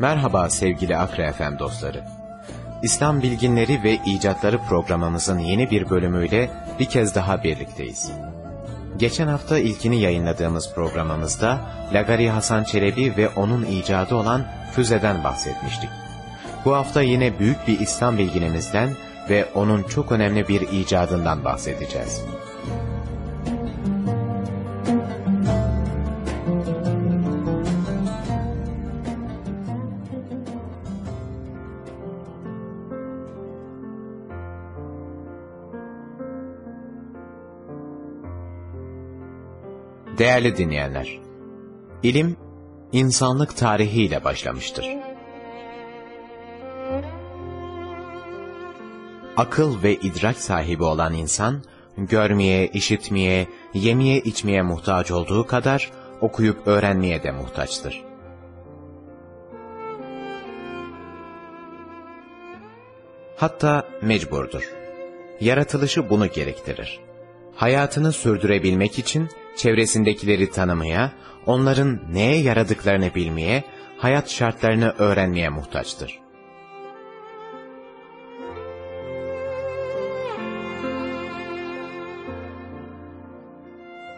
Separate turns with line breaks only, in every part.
Merhaba sevgili Akre FM dostları. İslam Bilginleri ve İcatları programımızın yeni bir bölümüyle bir kez daha birlikteyiz. Geçen hafta ilkini yayınladığımız programımızda Lagari Hasan Çelebi ve onun icadı olan füzeden bahsetmiştik. Bu hafta yine büyük bir İslam bilginimizden ve onun çok önemli bir icadından bahsedeceğiz. Değerli dinleyenler, ilim, insanlık tarihiyle başlamıştır. Akıl ve idrak sahibi olan insan, görmeye, işitmeye, yemeye, içmeye muhtaç olduğu kadar, okuyup öğrenmeye de muhtaçtır. Hatta mecburdur. Yaratılışı bunu gerektirir hayatını sürdürebilmek için çevresindekileri tanımaya, onların neye yaradıklarını bilmeye, hayat şartlarını öğrenmeye muhtaçtır.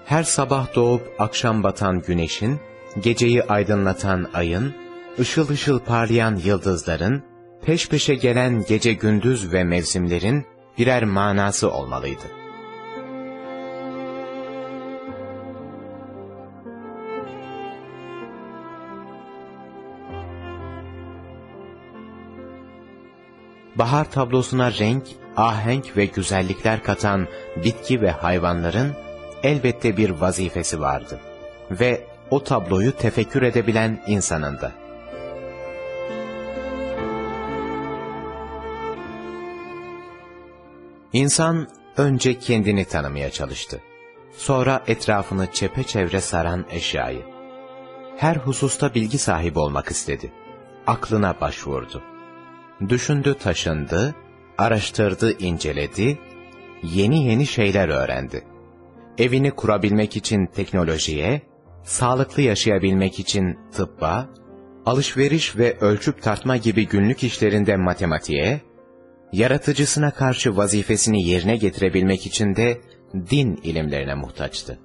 Her sabah doğup akşam batan güneşin, geceyi aydınlatan ayın, ışıl ışıl parlayan yıldızların, peş peşe gelen gece gündüz ve mevsimlerin birer manası olmalıydı. Bahar tablosuna renk, ahenk ve güzellikler katan bitki ve hayvanların elbette bir vazifesi vardı. Ve o tabloyu tefekkür edebilen insanın da. İnsan önce kendini tanımaya çalıştı. Sonra etrafını çepeçevre saran eşyayı. Her hususta bilgi sahibi olmak istedi. Aklına başvurdu düşündü taşındı, araştırdı inceledi, yeni yeni şeyler öğrendi. Evini kurabilmek için teknolojiye, sağlıklı yaşayabilmek için tıbba, alışveriş ve ölçüp tartma gibi günlük işlerinde matematiğe, yaratıcısına karşı vazifesini yerine getirebilmek için de din ilimlerine muhtaçtı.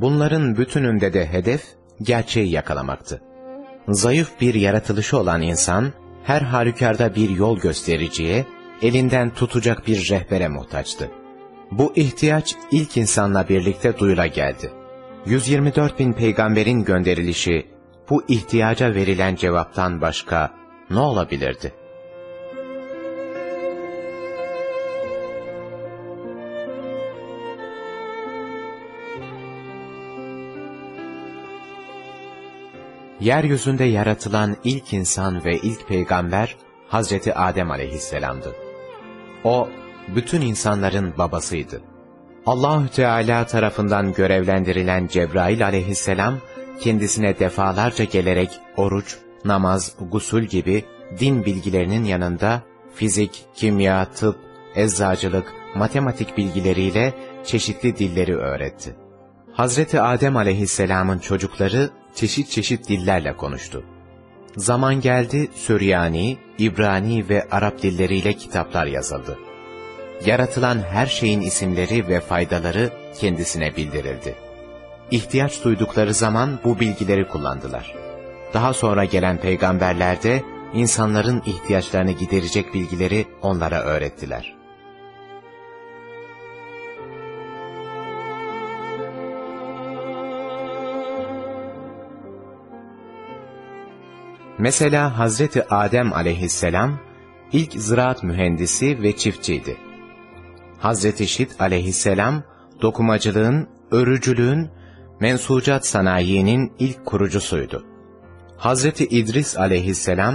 Bunların bütününde de hedef, gerçeği yakalamaktı. Zayıf bir yaratılışı olan insan, her halükarda bir yol göstericiye, elinden tutacak bir rehbere muhtaçtı. Bu ihtiyaç ilk insanla birlikte duyula geldi. 124 bin peygamberin gönderilişi, bu ihtiyaca verilen cevaptan başka ne olabilirdi? Yeryüzünde yaratılan ilk insan ve ilk peygamber Hazreti Adem aleyhisselamdı. O, bütün insanların babasıydı. Allahü Teala tarafından görevlendirilen Cebrail aleyhisselam, kendisine defalarca gelerek oruç, namaz, gusul gibi din bilgilerinin yanında fizik, kimya, tıp, eczacılık, matematik bilgileriyle çeşitli dilleri öğretti. Hazreti Adem aleyhisselamın çocukları çeşit çeşit dillerle konuştu. Zaman geldi Süryani, İbrani ve Arap dilleriyle kitaplar yazıldı. yaratılan her şeyin isimleri ve faydaları kendisine bildirildi. İhtiyaç duydukları zaman bu bilgileri kullandılar. Daha sonra gelen peygamberler de insanların ihtiyaçlarını giderecek bilgileri onlara öğrettiler. Mesela Hazreti Adem aleyhisselam ilk ziraat mühendisi ve çiftçiydi. Hazreti Şit aleyhisselam dokumacılığın, örücülüğün, mensucat sanayinin ilk kurucusuydu. Hazreti İdris aleyhisselam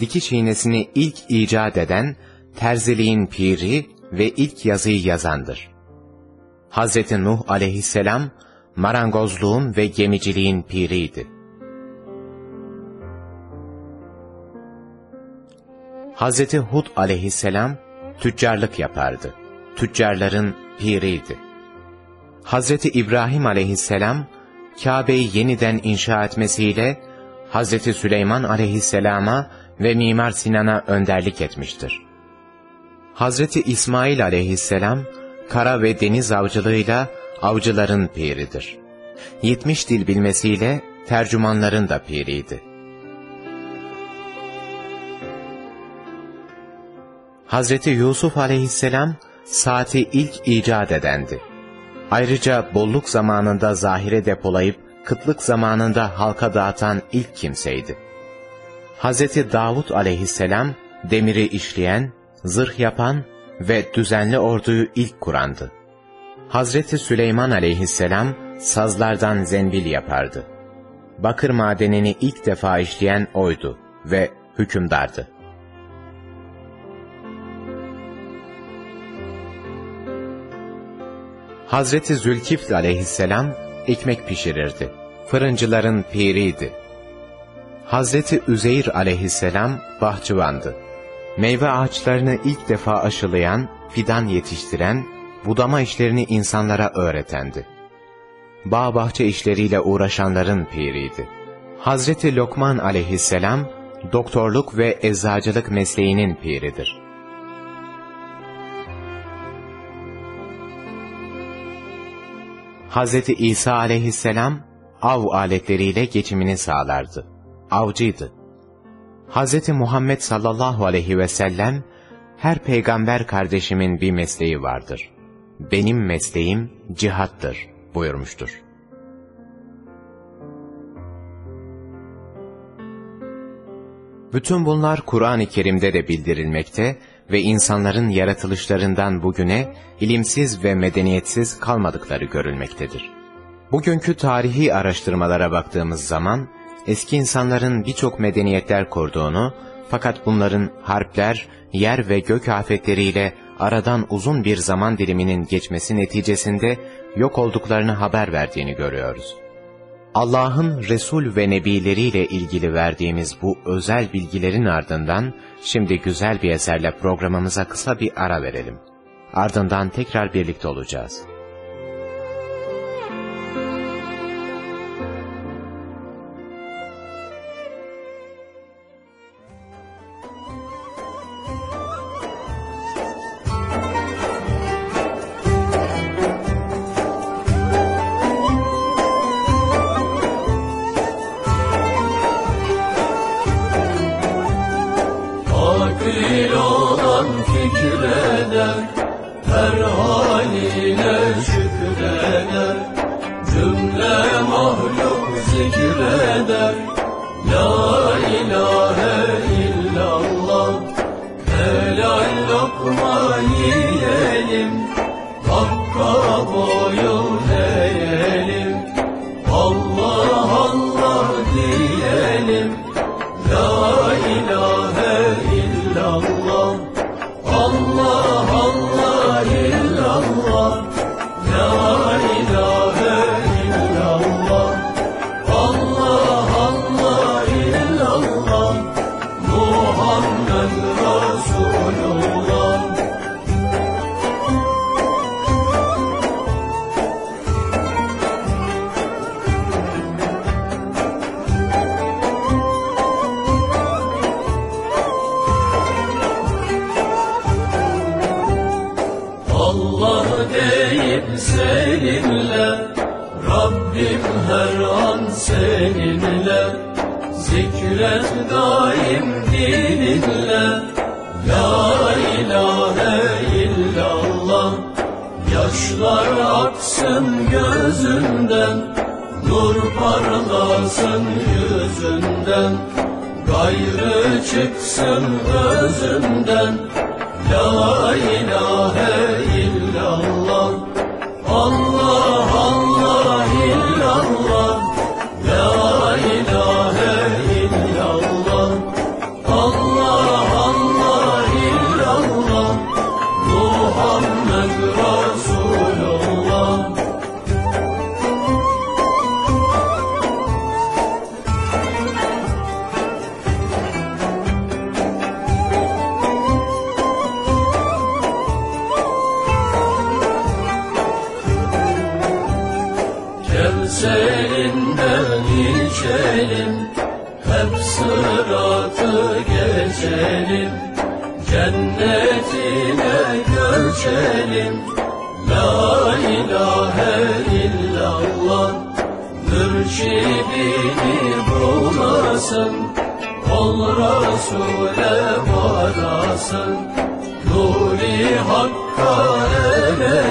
dikiş iğnesini ilk icat eden, terziliğin piri ve ilk yazıyı yazandır. Hazreti Nuh aleyhisselam marangozluğun ve gemiciliğin piriydi. Hazreti Hud aleyhisselam tüccarlık yapardı. Tüccarların piriydi. Hazreti İbrahim aleyhisselam Kabe'yi yeniden inşa etmesiyle Hazreti Süleyman aleyhisselama ve Mimar Sinan'a önderlik etmiştir. Hazreti İsmail aleyhisselam kara ve deniz avcılığıyla avcıların piridir. Yetmiş dil bilmesiyle tercümanların da piriydi. Hazreti Yusuf aleyhisselam saati ilk icat edendi. Ayrıca bolluk zamanında zahire depolayıp kıtlık zamanında halka dağıtan ilk kimseydi. Hazreti Davud aleyhisselam demiri işleyen, zırh yapan ve düzenli orduyu ilk kurandı. Hazreti Süleyman aleyhisselam sazlardan zenbil yapardı. Bakır madenini ilk defa işleyen oydu ve hükümdardı. Hazreti Zülkifl aleyhisselam ekmek pişirirdi. Fırıncıların piriydi. Hazreti Üzeyr aleyhisselam bahçıvandı. Meyve ağaçlarını ilk defa aşılayan, fidan yetiştiren, budama işlerini insanlara öğretendi. Bağ bahçe işleriyle uğraşanların piriydi. Hazreti Lokman aleyhisselam, doktorluk ve eczacılık mesleğinin piridir. Hz. İsa aleyhisselam av aletleriyle geçimini sağlardı. Avcıydı. Hz. Muhammed sallallahu aleyhi ve sellem her peygamber kardeşimin bir mesleği vardır. Benim mesleğim cihattır buyurmuştur. Bütün bunlar Kur'an-ı Kerim'de de bildirilmekte ve insanların yaratılışlarından bugüne ilimsiz ve medeniyetsiz kalmadıkları görülmektedir. Bugünkü tarihi araştırmalara baktığımız zaman, eski insanların birçok medeniyetler kurduğunu, fakat bunların harpler, yer ve gök afetleriyle aradan uzun bir zaman diliminin geçmesi neticesinde yok olduklarını haber verdiğini görüyoruz. Allah'ın Resul ve Nebileriyle ilgili verdiğimiz bu özel bilgilerin ardından, şimdi güzel bir eserle programımıza kısa bir ara verelim. Ardından tekrar birlikte olacağız.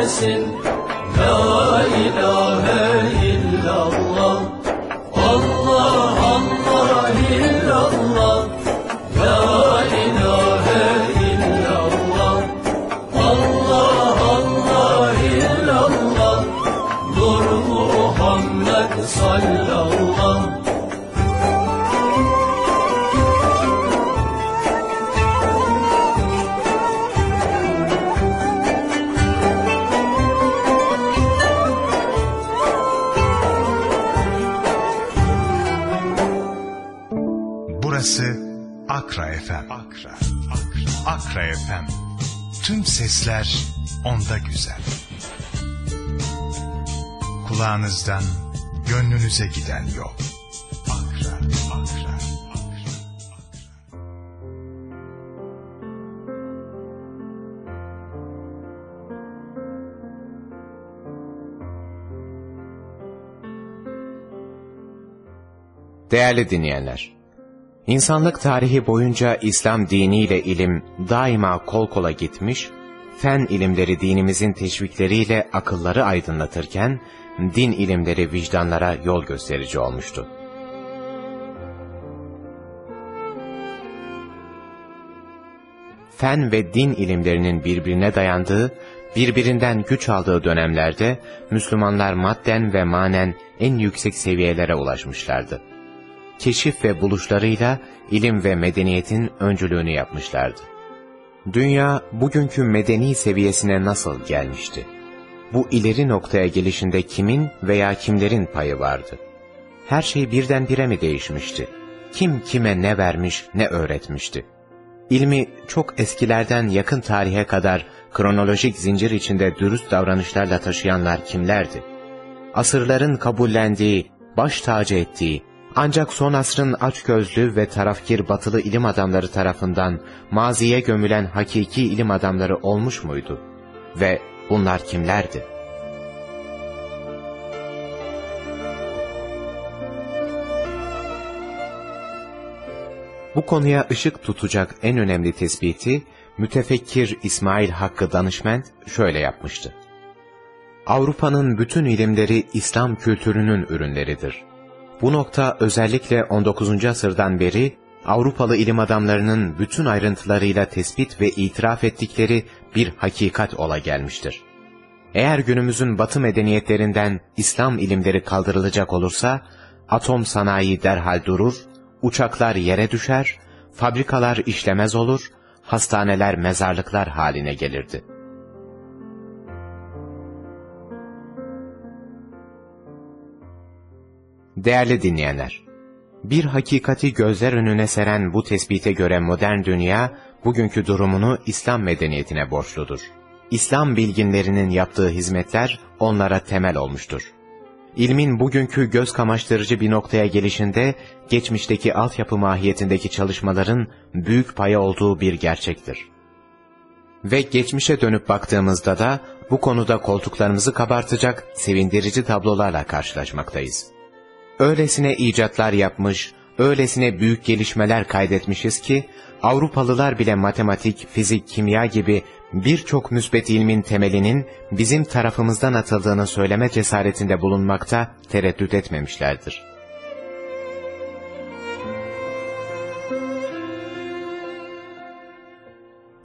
Eresin La ilahe
Tüm sesler onda güzel. Kulağınızdan gönlünüze giden yol.
Değerli dinleyenler, insanlık tarihi boyunca İslam diniyle ilim daima kol kola gitmiş, fen ilimleri dinimizin teşvikleriyle akılları aydınlatırken, din ilimleri vicdanlara yol gösterici olmuştu. Fen ve din ilimlerinin birbirine dayandığı, birbirinden güç aldığı dönemlerde Müslümanlar madden ve manen en yüksek seviyelere ulaşmışlardı. Keşif ve buluşlarıyla ilim ve medeniyetin öncülüğünü yapmışlardı. Dünya bugünkü medeni seviyesine nasıl gelmişti? Bu ileri noktaya gelişinde kimin veya kimlerin payı vardı? Her şey birdenbire mi değişmişti? Kim kime ne vermiş, ne öğretmişti? İlmi çok eskilerden yakın tarihe kadar kronolojik zincir içinde dürüst davranışlarla taşıyanlar kimlerdi? Asırların kabullendiği, baş tacı ettiği, ancak son asrın açgözlü ve tarafkir batılı ilim adamları tarafından maziye gömülen hakiki ilim adamları olmuş muydu? Ve bunlar kimlerdi? Bu konuya ışık tutacak en önemli tespiti, mütefekkir İsmail Hakkı Danışment şöyle yapmıştı. Avrupa'nın bütün ilimleri İslam kültürünün ürünleridir. Bu nokta özellikle 19. asırdan beri Avrupalı ilim adamlarının bütün ayrıntılarıyla tespit ve itiraf ettikleri bir hakikat ola gelmiştir. Eğer günümüzün batı medeniyetlerinden İslam ilimleri kaldırılacak olursa, atom sanayi derhal durur, uçaklar yere düşer, fabrikalar işlemez olur, hastaneler mezarlıklar haline gelirdi. Değerli dinleyenler, bir hakikati gözler önüne seren bu tespite göre modern dünya, bugünkü durumunu İslam medeniyetine borçludur. İslam bilginlerinin yaptığı hizmetler onlara temel olmuştur. İlmin bugünkü göz kamaştırıcı bir noktaya gelişinde, geçmişteki altyapı mahiyetindeki çalışmaların büyük paya olduğu bir gerçektir. Ve geçmişe dönüp baktığımızda da bu konuda koltuklarımızı kabartacak sevindirici tablolarla karşılaşmaktayız. Öylesine icatlar yapmış, öylesine büyük gelişmeler kaydetmişiz ki, Avrupalılar bile matematik, fizik, kimya gibi birçok müsbet ilmin temelinin bizim tarafımızdan atıldığını söyleme cesaretinde bulunmakta tereddüt etmemişlerdir.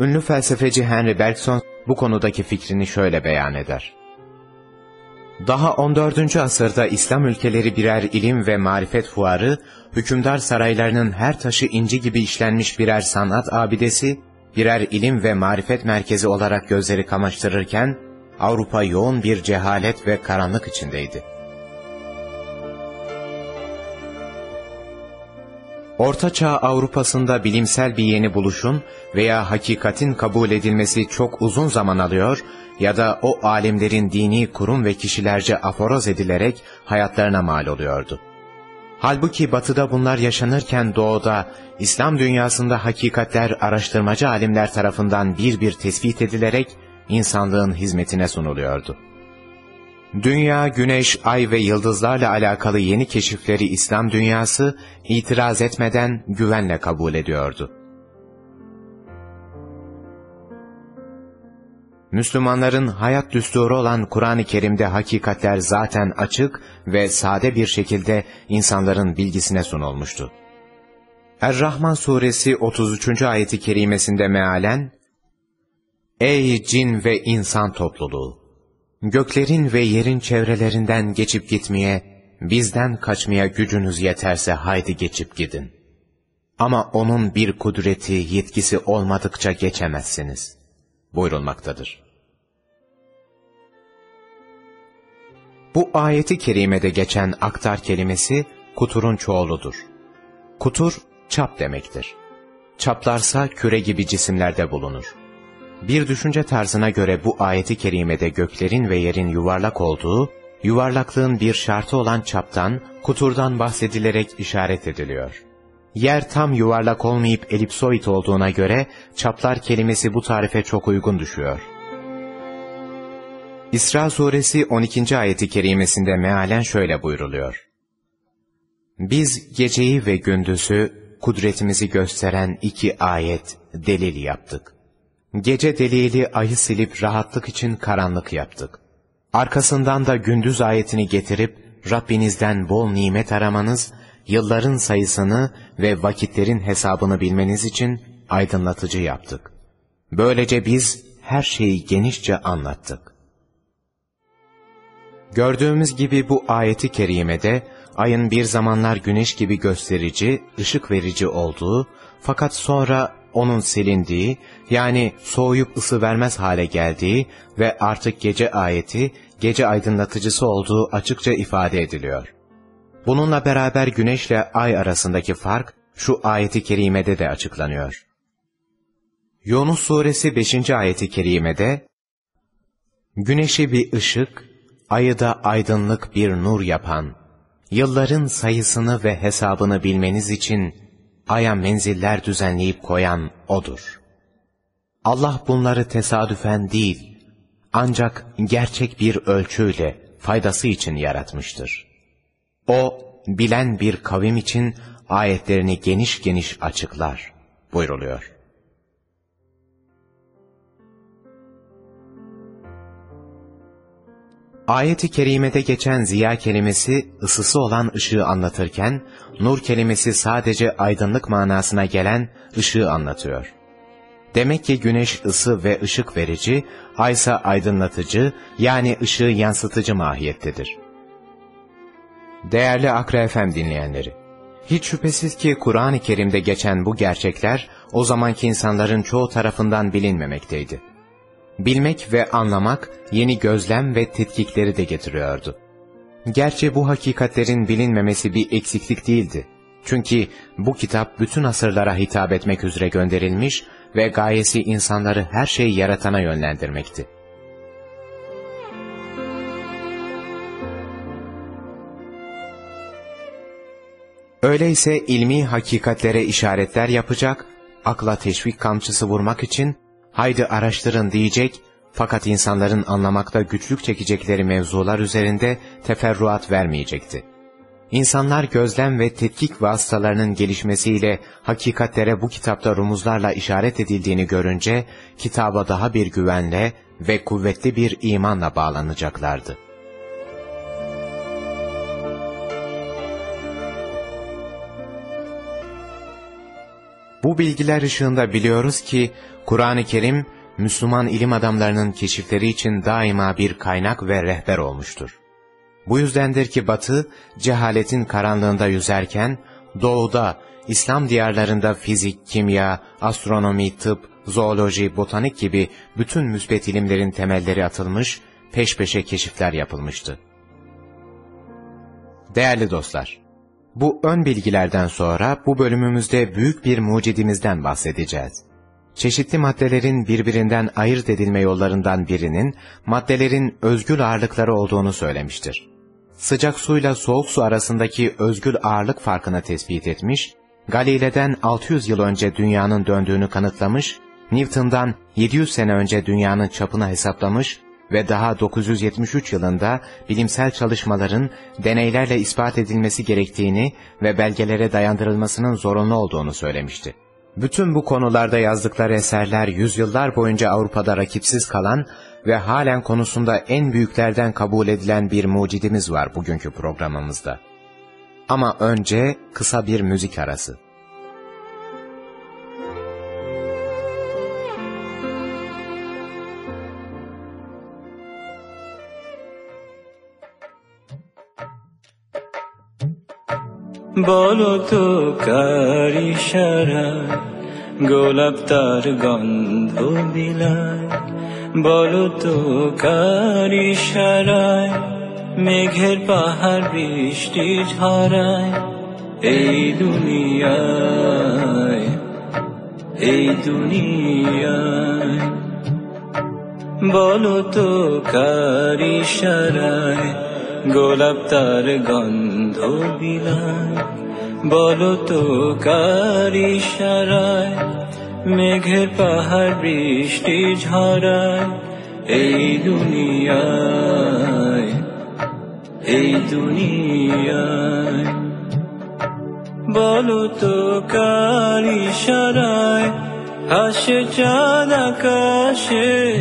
Ünlü felsefeci Henry Bergson bu konudaki fikrini şöyle beyan eder. Daha 14. asırda İslam ülkeleri birer ilim ve marifet fuarı, hükümdar saraylarının her taşı inci gibi işlenmiş birer sanat abidesi, birer ilim ve marifet merkezi olarak gözleri kamaştırırken, Avrupa yoğun bir cehalet ve karanlık içindeydi. Ortaçağ Avrupa'sında bilimsel bir yeni buluşun veya hakikatin kabul edilmesi çok uzun zaman alıyor ya da o alimlerin dini kurum ve kişilerce aforoz edilerek hayatlarına mal oluyordu. Halbuki batıda bunlar yaşanırken doğuda, İslam dünyasında hakikatler araştırmacı alimler tarafından bir bir tespit edilerek insanlığın hizmetine sunuluyordu. Dünya, güneş, ay ve yıldızlarla alakalı yeni keşifleri İslam dünyası itiraz etmeden güvenle kabul ediyordu. Müslümanların hayat düsturu olan Kur'an-ı Kerim'de hakikatler zaten açık ve sade bir şekilde insanların bilgisine sunulmuştu. Er-Rahman suresi 33. ayeti kerimesinde mealen, Ey cin ve insan topluluğu! Göklerin ve yerin çevrelerinden geçip gitmeye, bizden kaçmaya gücünüz yeterse haydi geçip gidin. Ama onun bir kudreti, yetkisi olmadıkça geçemezsiniz. Buyurulmaktadır. Bu ayeti kerimede geçen aktar kelimesi kuturun çoğuludur. Kutur, çap demektir. Çaplarsa küre gibi cisimlerde bulunur. Bir düşünce tarzına göre bu ayeti kerimede göklerin ve yerin yuvarlak olduğu, yuvarlaklığın bir şartı olan çaptan, kuturdan bahsedilerek işaret ediliyor. Yer tam yuvarlak olmayıp elipsoid olduğuna göre, çaplar kelimesi bu tarife çok uygun düşüyor. İsra suresi 12. ayeti kerimesinde mealen şöyle buyruluyor. Biz geceyi ve gündüzü kudretimizi gösteren iki ayet, delil yaptık. Gece delili ayı silip rahatlık için karanlık yaptık. Arkasından da gündüz ayetini getirip Rabbinizden bol nimet aramanız, yılların sayısını ve vakitlerin hesabını bilmeniz için aydınlatıcı yaptık. Böylece biz her şeyi genişçe anlattık. Gördüğümüz gibi bu ayeti kerimede ayın bir zamanlar güneş gibi gösterici, ışık verici olduğu fakat sonra onun silindiği, yani soğuyup ısı vermez hale geldiği ve artık gece ayeti, gece aydınlatıcısı olduğu açıkça ifade ediliyor. Bununla beraber güneşle ay arasındaki fark, şu ayeti kerimede de açıklanıyor. Yunus suresi 5. ayeti kerimede, Güneşi bir ışık, ayı da aydınlık bir nur yapan, yılların sayısını ve hesabını bilmeniz için aya menziller düzenleyip koyan O'dur. Allah bunları tesadüfen değil, ancak gerçek bir ölçüyle faydası için yaratmıştır. O, bilen bir kavim için ayetlerini geniş geniş açıklar, buyruluyor. Ayet-i kerimede geçen ziya kelimesi ısısı olan ışığı anlatırken, nur kelimesi sadece aydınlık manasına gelen ışığı anlatıyor. Demek ki güneş ısı ve ışık verici, aysa aydınlatıcı yani ışığı yansıtıcı mahiyettedir. Değerli Akra FM dinleyenleri, hiç şüphesiz ki Kur'an-ı Kerim'de geçen bu gerçekler o zamanki insanların çoğu tarafından bilinmemekteydi. Bilmek ve anlamak yeni gözlem ve tetkikleri de getiriyordu. Gerçi bu hakikatlerin bilinmemesi bir eksiklik değildi. Çünkü bu kitap bütün asırlara hitap etmek üzere gönderilmiş ve gayesi insanları her şeyi yaratana yönlendirmekti. Öyleyse ilmi hakikatlere işaretler yapacak, akla teşvik kamçısı vurmak için haydi araştırın diyecek fakat insanların anlamakta güçlük çekecekleri mevzular üzerinde teferruat vermeyecekti. İnsanlar gözlem ve tetkik vasıtalarının gelişmesiyle hakikatlere bu kitapta rumuzlarla işaret edildiğini görünce kitaba daha bir güvenle ve kuvvetli bir imanla bağlanacaklardı. Bu bilgiler ışığında biliyoruz ki Kur'an-ı Kerim Müslüman ilim adamlarının keşifleri için daima bir kaynak ve rehber olmuştur. Bu yüzdendir ki Batı, cehaletin karanlığında yüzerken, Doğu'da, İslam diyarlarında fizik, kimya, astronomi, tıp, zooloji, botanik gibi bütün müsbet ilimlerin temelleri atılmış, peş peşe keşifler yapılmıştı. Değerli dostlar, bu ön bilgilerden sonra bu bölümümüzde büyük bir mucidimizden bahsedeceğiz. Çeşitli maddelerin birbirinden ayırt edilme yollarından birinin maddelerin özgül ağırlıkları olduğunu söylemiştir. Sıcak suyla soğuk su arasındaki özgül ağırlık farkını tespit etmiş, Galile'den 600 yıl önce dünyanın döndüğünü kanıtlamış, Newton'dan 700 sene önce dünyanın çapını hesaplamış ve daha 973 yılında bilimsel çalışmaların deneylerle ispat edilmesi gerektiğini ve belgelere dayandırılmasının zorunlu olduğunu söylemişti. Bütün bu konularda yazdıkları eserler yüzyıllar boyunca Avrupa'da rakipsiz kalan ve halen konusunda en büyüklerden kabul edilen bir mucidimiz var bugünkü programımızda. Ama önce kısa bir müzik arası.
বলো তো কার ইশারায় গোলাপ তার গন্ধ বিলায় বলো তো, কার মেঘের পাহাড় বৃষ্টি ঝরায় এই দুনিয়ায় এই দুনিয়ায়? বলো তো, কার ইশারায় গোলাপ তার গন্ধ বিলায়? বলো তো, কার মেঘের পাহাড় বৃষ্টি ঝরায় এই দুনিয়ায় এই দুনিয়ায়। বলো তো কার ইশারায় হাসে চাঁদ আকাশে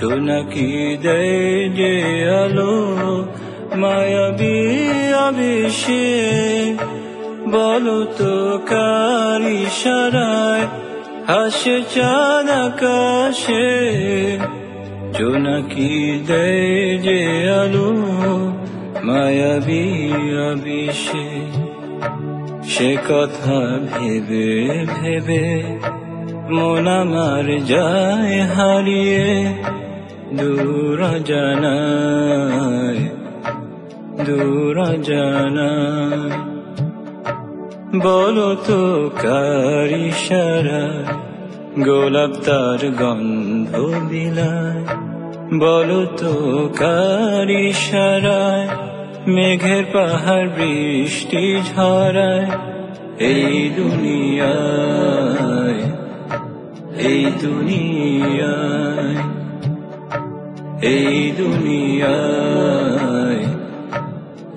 সোনাকি দেয় যে আলো মায়াবী আবেশে? বলো তো কার ইশারায় হাসে চাঁদ আকাশে। জোনাকি দেয় যে আলো, মায়াবী আবেশে। সে কথা ভেবে ভেবে মন আমার যায় হারিয়ে, দূর জানায় দূর জানায়। বলো তো কার ইশারায় গোলাপ তার গন্ধ বিলায়। বলো তো কার ইশারায় মেঘের পাহাড় বৃষ্টি ঝরায়। এই দুনিয়ায় এই দুনিয়ায় এই দুনিয়ায়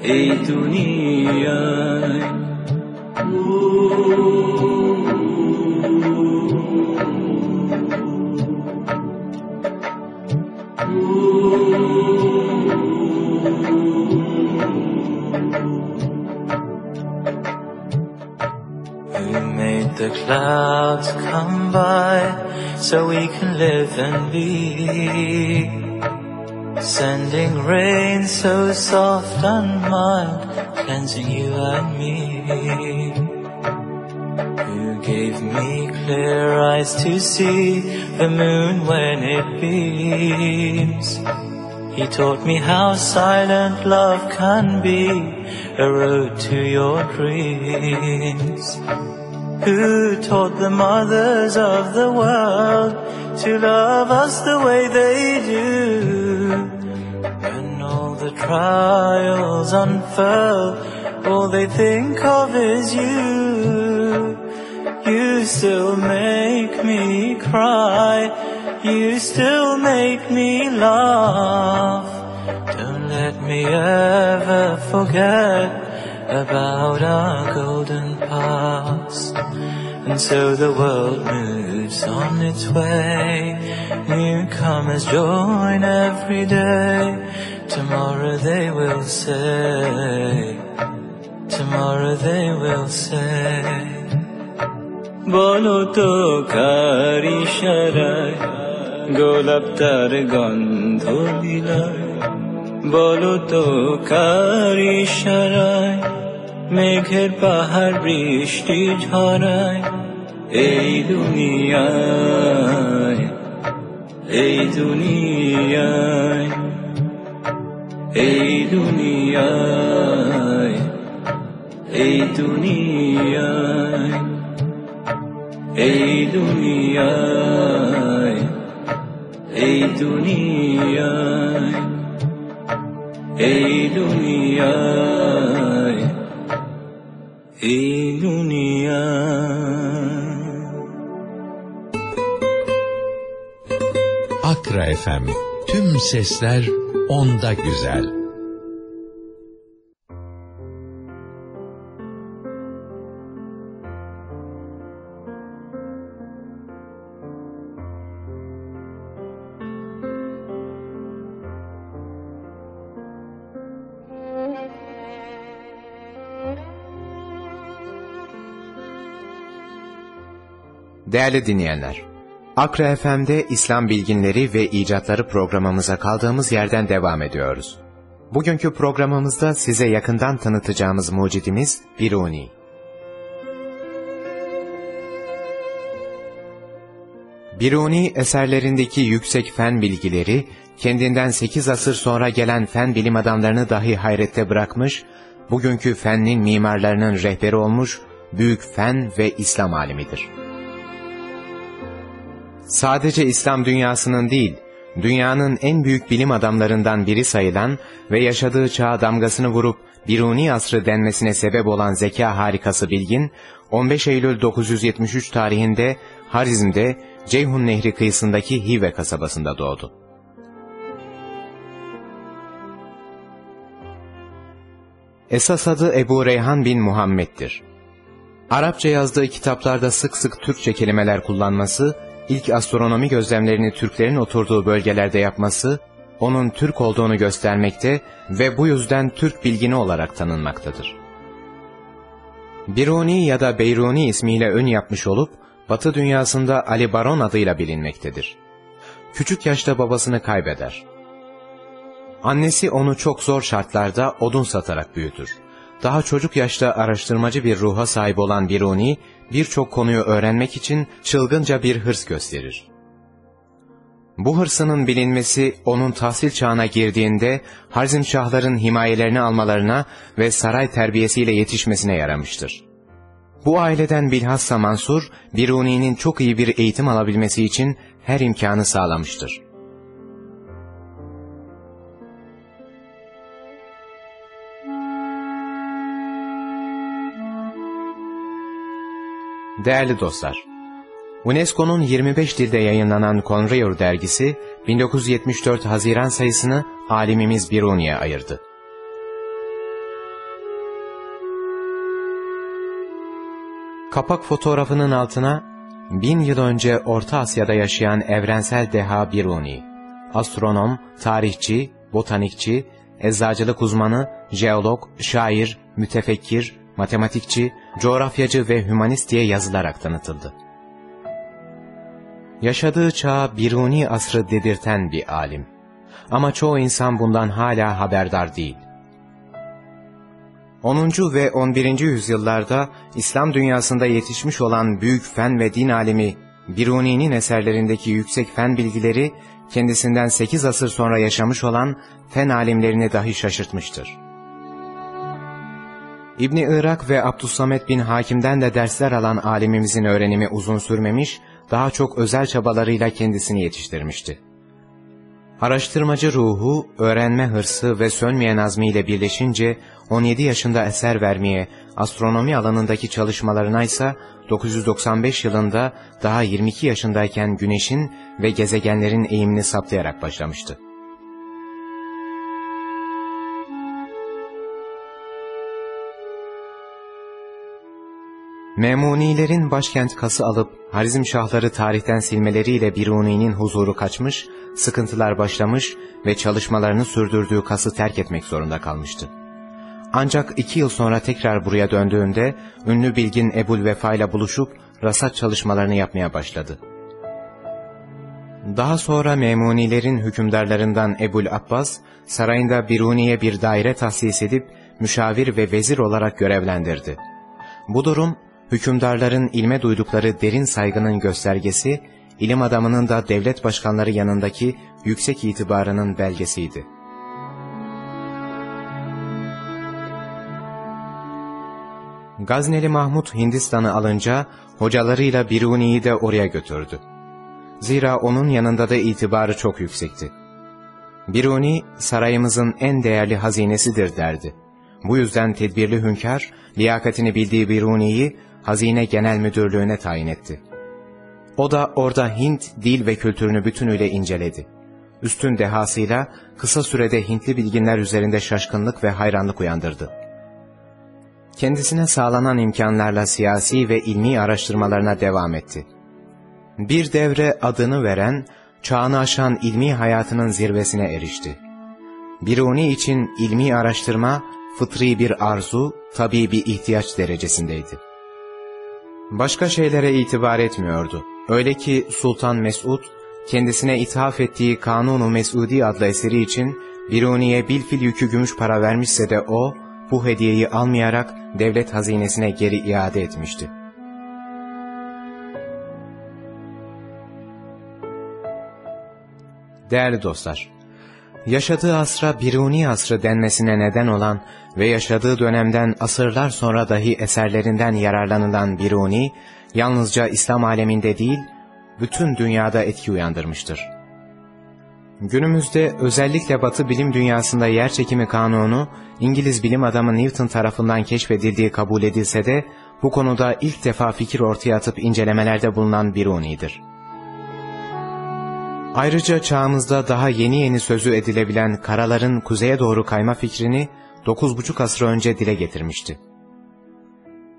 এই দুনিয়ায়। The clouds come by so we can live and be? Sending rain so soft and mild, cleansing you and me. Who gave me clear eyes to see the moon when it beams? He taught me how silent love can be, a road to your dreams. Who taught the mothers of the world to love us the way they do? The trials unfurl, all they think of is you. You still make me cry. You still make me laugh. Don't let me ever forget about our golden past. And so the world moves on its way. Newcomers join every day. Tomorrow they will say. Tomorrow they will say. বলো তো কার ইশারায় গোলাপ তার গন্ধ বিলায় বলো তো কার ইশারায় মেঘের পাহাড় বৃষ্টি ঝরায় এই দুনিয়ায় এই দুনিয়ায় ey dünyay ey dünyay ey dünyay ey dünyay ey dünyay ey dünyay.
Akra FM Tüm sesler onda güzel.
Değerli dinleyenler, Akra FM'de İslam bilginleri ve icatları programımıza kaldığımız yerden devam ediyoruz. Bugünkü programımızda size yakından tanıtacağımız mucidimiz Biruni. Biruni eserlerindeki yüksek fen bilgileri, kendinden 8 asır sonra gelen fen bilim adamlarını dahi hayrette bırakmış, bugünkü fennin mimarlarının rehberi olmuş, büyük fen ve İslam alimidir. Sadece İslam dünyasının değil, dünyanın en büyük bilim adamlarından biri sayılan ve yaşadığı çağa damgasını vurup Biruni asrı denmesine sebep olan zeka harikası Bilgin, 15 Eylül 973 tarihinde Harizm'de Ceyhun Nehri kıyısındaki Hive kasabasında doğdu. Esas adı Ebu Reyhan bin Muhammed'dir. Arapça yazdığı kitaplarda sık sık Türkçe kelimeler kullanması, ilk astronomi gözlemlerini Türklerin oturduğu bölgelerde yapması, onun Türk olduğunu göstermekte ve bu yüzden Türk bilgini olarak tanınmaktadır. Biruni ya da Beyruni ismiyle ön yapmış olup, Batı dünyasında Ali Baron adıyla bilinmektedir. Küçük yaşta babasını kaybeder. Annesi onu çok zor şartlarda odun satarak büyütür. Daha çocuk yaşta araştırmacı bir ruha sahip olan Biruni, birçok konuyu öğrenmek için çılgınca bir hırs gösterir. Bu hırsının bilinmesi onun tahsil çağına girdiğinde Harzimşahların himayelerini almalarına ve saray terbiyesiyle yetişmesine yaramıştır. Bu aileden bilhassa Mansur, Biruni'nin çok iyi bir eğitim alabilmesi için her imkanı sağlamıştır. Değerli dostlar, UNESCO'nun 25 dilde yayınlanan Conrail dergisi, 1974 Haziran sayısını alimimiz Biruni'ye ayırdı. Kapak fotoğrafının altına, bin yıl önce Orta Asya'da yaşayan evrensel deha Biruni, astronom, tarihçi, botanikçi, eczacılık uzmanı, jeolog, şair, mütefekkir, matematikçi, coğrafyacı ve hümanist diye yazılarak tanıtıldı. Yaşadığı çağa Biruni asrı dedirten bir alim. Ama çoğu insan bundan hala haberdar değil. 10. ve 11. yüzyıllarda İslam dünyasında yetişmiş olan büyük fen ve din alimi Biruni'nin eserlerindeki yüksek fen bilgileri kendisinden 8 asır sonra yaşamış olan fen alimlerini dahi şaşırtmıştır. İbni Irak ve Abdüssamet bin Hakim'den de dersler alan alimimizin öğrenimi uzun sürmemiş, daha çok özel çabalarıyla kendisini yetiştirmişti. Araştırmacı ruhu, öğrenme hırsı ve sönmeyen azmiyle birleşince 17 yaşında eser vermeye, astronomi alanındaki çalışmalarına ise 995 yılında daha 22 yaşındayken güneşin ve gezegenlerin eğimini saptayarak başlamıştı. Memunilerin başkent Kas'ı alıp Harizm Şahları tarihten silmeleriyle Biruni'nin huzuru kaçmış, sıkıntılar başlamış ve çalışmalarını sürdürdüğü Kas'ı terk etmek zorunda kalmıştı. Ancak iki yıl sonra tekrar buraya döndüğünde ünlü bilgin Ebul Vefa ile buluşup rasat çalışmalarını yapmaya başladı. Daha sonra Memunilerin hükümdarlarından Ebul Abbas, sarayında Biruni'ye bir daire tahsis edip müşavir ve vezir olarak görevlendirdi. Bu durum, hükümdarların ilme duydukları derin saygının göstergesi, ilim adamının da devlet başkanları yanındaki yüksek itibarının belgesiydi. Gazneli Mahmud Hindistan'ı alınca hocalarıyla Biruni'yi de oraya götürdü. Zira onun yanında da itibarı çok yüksekti. Biruni sarayımızın en değerli hazinesidir derdi. Bu yüzden tedbirli hünkâr, liyakatini bildiği Biruni'yi Hazine Genel Müdürlüğü'ne tayin etti. O da orada Hint dil ve kültürünü bütünüyle inceledi. Üstün dehasıyla kısa sürede Hintli bilginler üzerinde şaşkınlık ve hayranlık uyandırdı. Kendisine sağlanan imkanlarla siyasi ve ilmi araştırmalarına devam etti. Bir devre adını veren, çağını aşan ilmi hayatının zirvesine erişti. Biruni için ilmi araştırma, fıtri bir arzu, tabii bir ihtiyaç derecesindeydi. Başka şeylere itibar etmiyordu. Öyle ki Sultan Mesud, kendisine ithaf ettiği Kanunu Mesudi adlı eseri için Biruni'ye bilfil yükü gümüş para vermişse de o, bu hediyeyi almayarak devlet hazinesine geri iade etmişti. Değerli dostlar, yaşadığı asra Biruni asrı denmesine neden olan ve yaşadığı dönemden asırlar sonra dahi eserlerinden yararlanılan Biruni, yalnızca İslam aleminde değil, bütün dünyada etki uyandırmıştır. Günümüzde özellikle Batı bilim dünyasında yer çekimi kanunu, İngiliz bilim adamı Newton tarafından keşfedildiği kabul edilse de, bu konuda ilk defa fikir ortaya atıp incelemelerde bulunan Biruni'dir. Ayrıca çağımızda daha yeni yeni sözü edilebilen karaların kuzeye doğru kayma fikrini 9,5 asır önce dile getirmişti.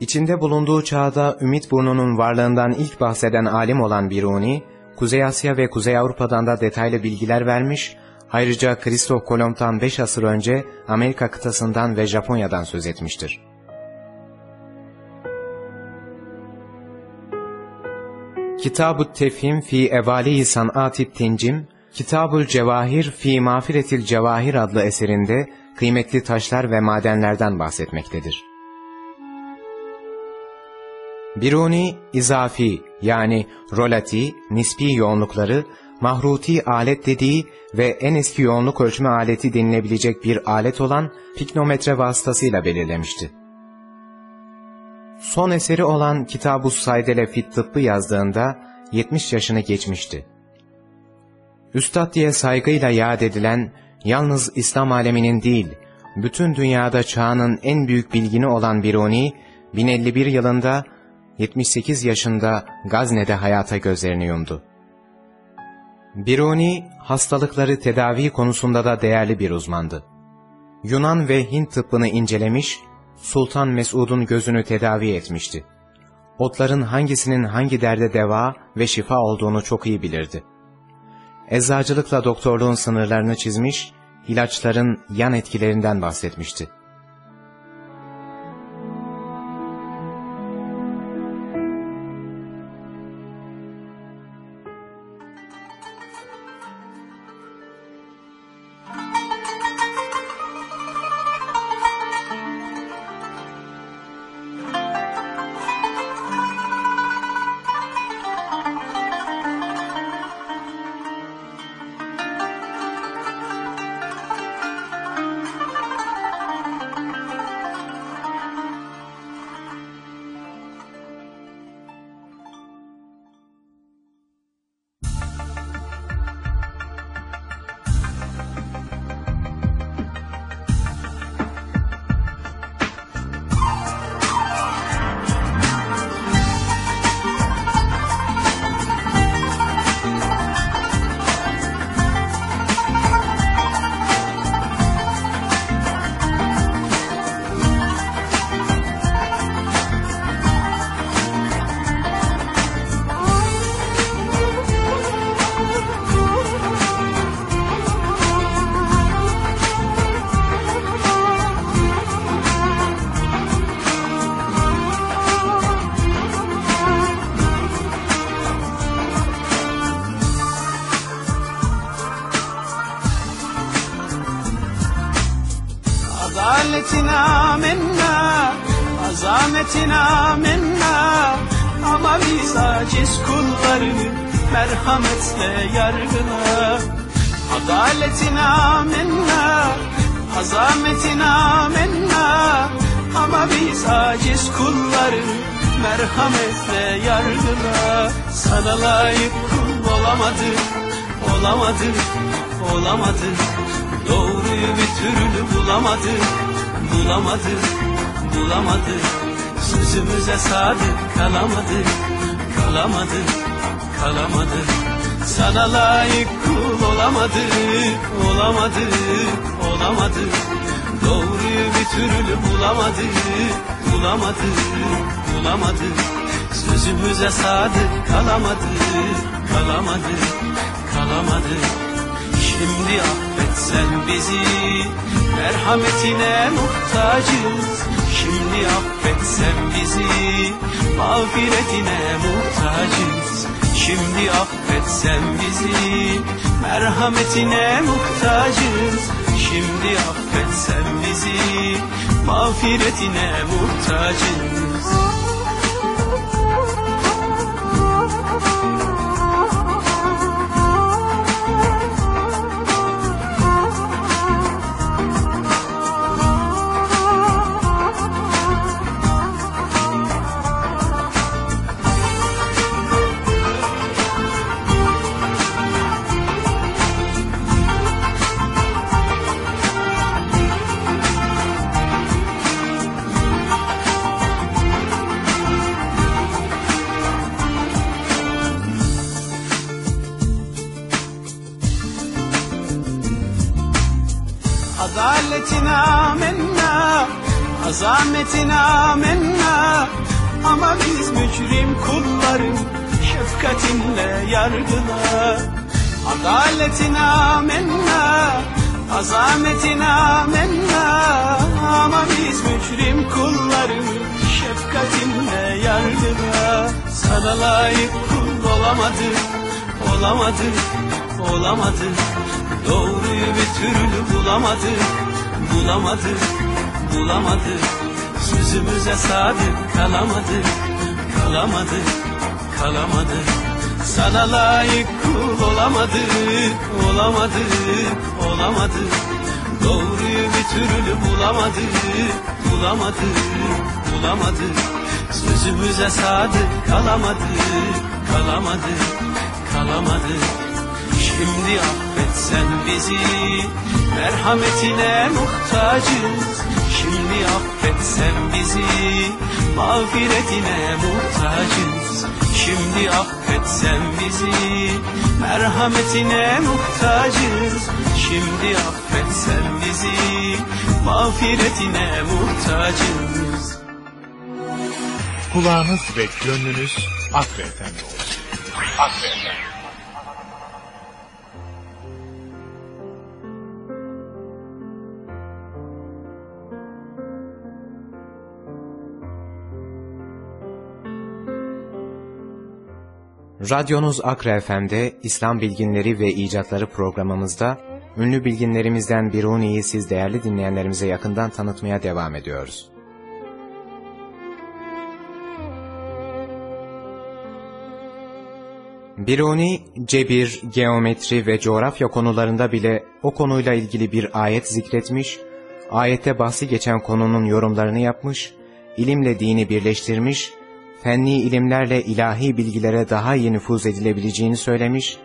İçinde bulunduğu çağda Ümit Burnu'nun varlığından ilk bahseden alim olan Biruni, Kuzey Asya ve Kuzey Avrupa'dan da detaylı bilgiler vermiş, ayrıca Kristof Kolomb'tan 5 asır önce Amerika kıtasından ve Japonya'dan söz etmiştir. Kitab-ı Tefhim fi Evali San'at-i Tencim, Kitab-ül Cevahir fi Mağfiretil Cevahir adlı eserinde kıymetli taşlar ve madenlerden bahsetmektedir. Biruni, izafi yani rolati, nispi yoğunlukları, mahruti alet dediği ve en eski yoğunluk ölçme aleti denilebilecek bir alet olan piknometre vasıtasıyla belirlemişti. Son eseri olan Kitab-ı Saydele Fit Tıbbı yazdığında 70 yaşını geçmişti. Üstad diye saygıyla yad edilen, yalnız İslam aleminin değil, bütün dünyada çağının en büyük bilgini olan Biruni, 1051 yılında 78 yaşında Gazne'de hayata gözlerini yumdu. Biruni, hastalıkları tedavi konusunda da değerli bir uzmandı. Yunan ve Hint tıbbını incelemiş, Sultan Mesud'un gözünü tedavi etmişti. Otların hangisinin hangi derde deva ve şifa olduğunu çok iyi bilirdi. Eczacılıkla doktorluğun sınırlarını çizmiş, ilaçların yan etkilerinden bahsetmişti.
Merhametle yargıla Adaletine amenna Azametine amenna. Ama biz aciz kullarını Merhametle yargıla. Sana layık kul olamadık Olamadık, olamadık Doğruyu bir türlü bulamadık Bulamadık, bulamadık Sözümüze sadık kalamadık Kalamadık, kalamadık Sana layık kul olamadık Olamadık, olamadık Doğruyu bir türlü bulamadık Bulamadık, bulamadık Sözümüze sadık kalamadık Kalamadık, kalamadık Şimdi affet sen bizi Merhametine muhtacız Şimdi affet sen bizi Mağfiretine muhtacız Şimdi affet sen bizi Merhametine muhtacız Şimdi affet sen bizi Mağfiretine muhtacız Azametine amenna Ama biz mücrim kulların Şefkatinle yargıla. Adaletine amenna Azametine amenna Ama biz mücrim kulların Şefkatinle yargıla. Sana layık kul olamadık Olamadık, olamadık Doğruyu bir türlü bulamadık, bulamadık, bulamadık. Sözümüze sadık kalamadık, kalamadık, kalamadık. Sana layık kul olamadık, olamadık, olamadık. Doğruyu bir türlü bulamadık, bulamadık, bulamadık. Sözümüze sadık kalamadık, kalamadık, kalamadık. Şimdi affet sen bizi Merhametine muhtacız affet bizi Mağfiretine muhtacız Şimdi affet bizi Merhametine muhtacız Şimdi affet bizi Mağfiretine muhtacız
Kulağınız ve gönlünüz Akre Efendi olsun. Akre
Radyonuz Akra FM'de İslam Bilginleri ve İcatları programımızda ünlü bilginlerimizden Biruni'yi siz değerli dinleyenlerimize yakından tanıtmaya devam ediyoruz. Biruni, cebir, geometri ve coğrafya konularında bile o konuyla ilgili bir ayet zikretmiş, ayette bahsi geçen konunun yorumlarını yapmış, ilimle dini birleştirmiş, fenni ilimlerle ilahi bilgilere daha iyi nüfuz edilebileceğini söylemiş,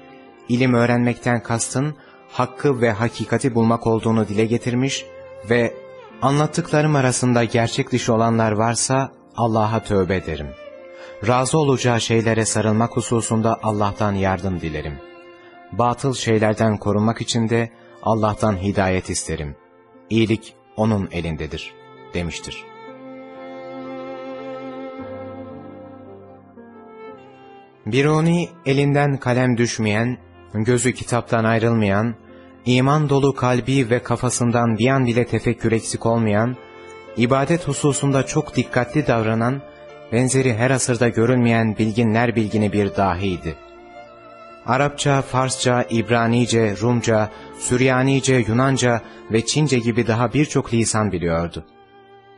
ilim öğrenmekten kastın hakkı ve hakikati bulmak olduğunu dile getirmiş ve anlattıklarım arasında gerçek dışı olanlar varsa Allah'a tövbe ederim. Razı olacağı şeylere sarılmak hususunda Allah'tan yardım dilerim. Batıl şeylerden korunmak için de Allah'tan hidayet isterim. İyilik O'nun elindedir, demiştir. Biruni elinden kalem düşmeyen, gözü kitaptan ayrılmayan, iman dolu kalbi ve kafasından bir an bile tefekkür eksik olmayan, ibadet hususunda çok dikkatli davranan, benzeri her asırda görülmeyen bilginler bilgini bir dahiydi. Arapça, Farsça, İbranice, Rumca, Süryanice, Yunanca ve Çince gibi daha birçok lisan biliyordu.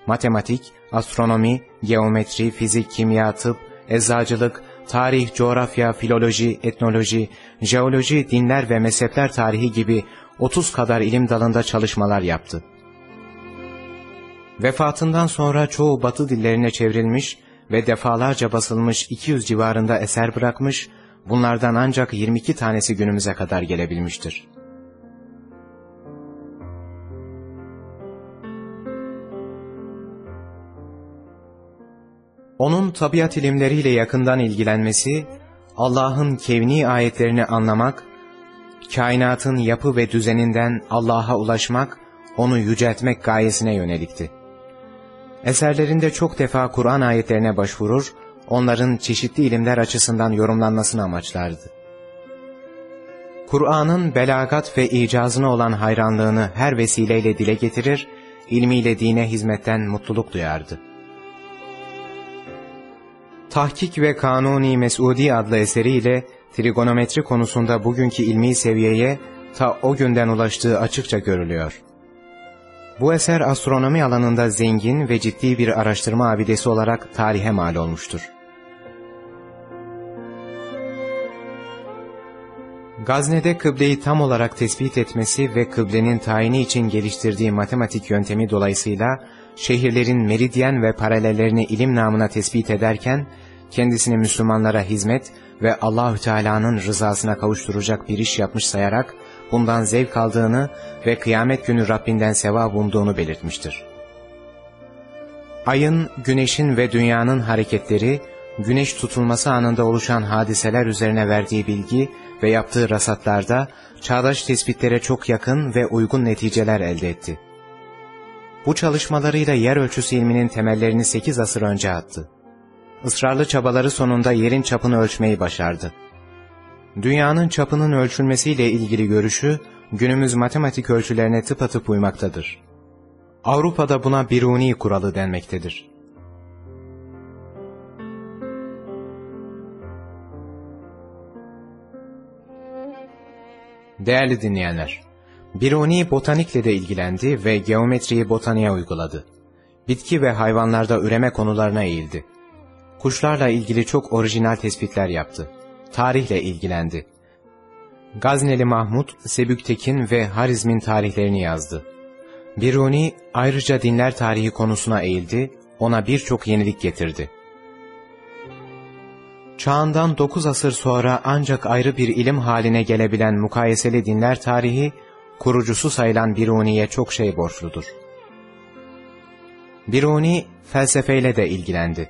Matematik, astronomi, geometri, fizik, kimya, tıp, eczacılık, tarih, coğrafya, filoloji, etnoloji, jeoloji, dinler ve mezhepler tarihi gibi 30 kadar ilim dalında çalışmalar yaptı. Vefatından sonra çoğu batı dillerine çevrilmiş ve defalarca basılmış 200 civarında eser bırakmış, bunlardan ancak 22 tanesi günümüze kadar gelebilmiştir. Onun tabiat ilimleriyle yakından ilgilenmesi, Allah'ın kevni ayetlerini anlamak, kainatın yapı ve düzeninden Allah'a ulaşmak, onu yüceltmek gayesine yönelikti. Eserlerinde çok defa Kur'an ayetlerine başvurur, onların çeşitli ilimler açısından yorumlanmasını amaçlardı. Kur'an'ın belagat ve icazına olan hayranlığını her vesileyle dile getirir, ilmiyle dine hizmetten mutluluk duyardı. Tahkik ve Kanuni Mesudi adlı eseriyle trigonometri konusunda bugünkü ilmi seviyeye ta o günden ulaştığı açıkça görülüyor. Bu eser astronomi alanında zengin ve ciddi bir araştırma abidesi olarak tarihe mal olmuştur. Gazne'de kıbleyi tam olarak tespit etmesi ve kıblenin tayini için geliştirdiği matematik yöntemi dolayısıyla şehirlerin meridyen ve paralellerini ilim namına tespit ederken kendisini Müslümanlara hizmet ve Allahü Teala'nın rızasına kavuşturacak bir iş yapmış sayarak bundan zevk aldığını ve kıyamet günü Rabbinden sevap umduğunu belirtmiştir. Ayın, güneşin ve dünyanın hareketleri, güneş tutulması anında oluşan hadiseler üzerine verdiği bilgi ve yaptığı rasatlarda çağdaş tespitlere çok yakın ve uygun neticeler elde etti. Bu çalışmalarıyla yer ölçüsü ilminin temellerini 8 asır önce attı. Israrlı çabaları sonunda yerin çapını ölçmeyi başardı. Dünyanın çapının ölçülmesiyle ilgili görüşü, günümüz matematik ölçülerine tıpatıp uymaktadır. Avrupa'da buna Biruni kuralı denmektedir. Değerli dinleyenler, Biruni botanikle de ilgilendi ve geometriyi botaniğe uyguladı. Bitki ve hayvanlarda üreme konularına eğildi. Kuşlarla ilgili çok orijinal tespitler yaptı. Tarihle ilgilendi. Gazneli Mahmud, Sebüktekin ve Harizm'in tarihlerini yazdı. Biruni ayrıca dinler tarihi konusuna eğildi, ona birçok yenilik getirdi. Çağından dokuz asır sonra ancak ayrı bir ilim haline gelebilen mukayeseli dinler tarihi, kurucusu sayılan Biruni'ye çok şey borçludur. Biruni felsefeyle de ilgilendi.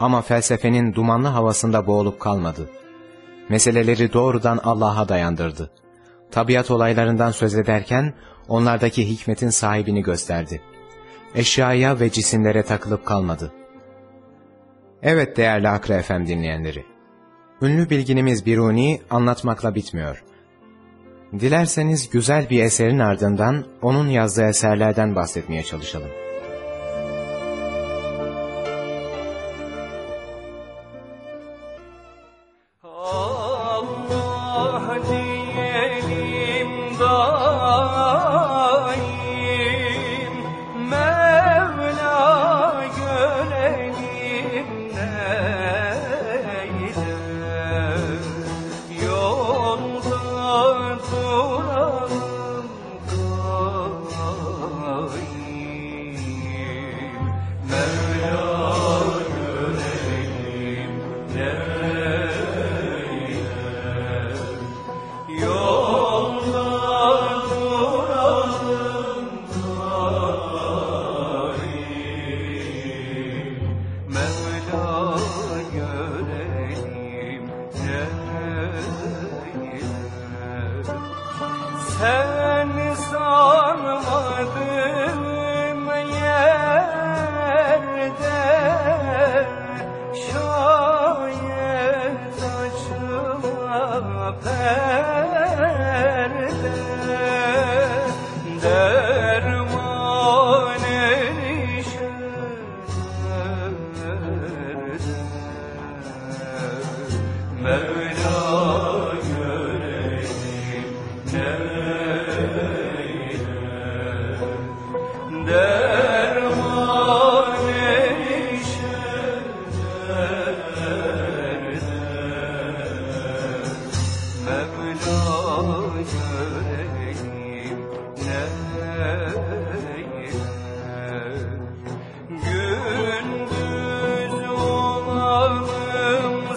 Ama felsefenin dumanlı havasında boğulup kalmadı. Meseleleri doğrudan Allah'a dayandırdı. Tabiat olaylarından söz ederken onlardaki hikmetin sahibini gösterdi. Eşyaya ve cisimlere takılıp kalmadı. Evet değerli Akra FM dinleyenleri. Ünlü bilginimiz Biruni anlatmakla bitmiyor. Dilerseniz güzel bir eserin ardından onun yazdığı eserlerden bahsetmeye çalışalım.